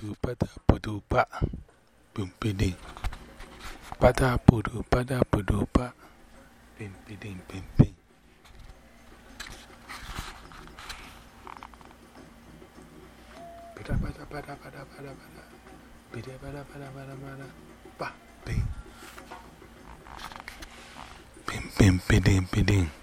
pudu pada pudu pa. Bim. Pada pudu pada pudu pa. pimpiding pimpiding pada. Pada pada pada pada pada pada. Pada pada pada pada. pada bim. Bim bim biding biding.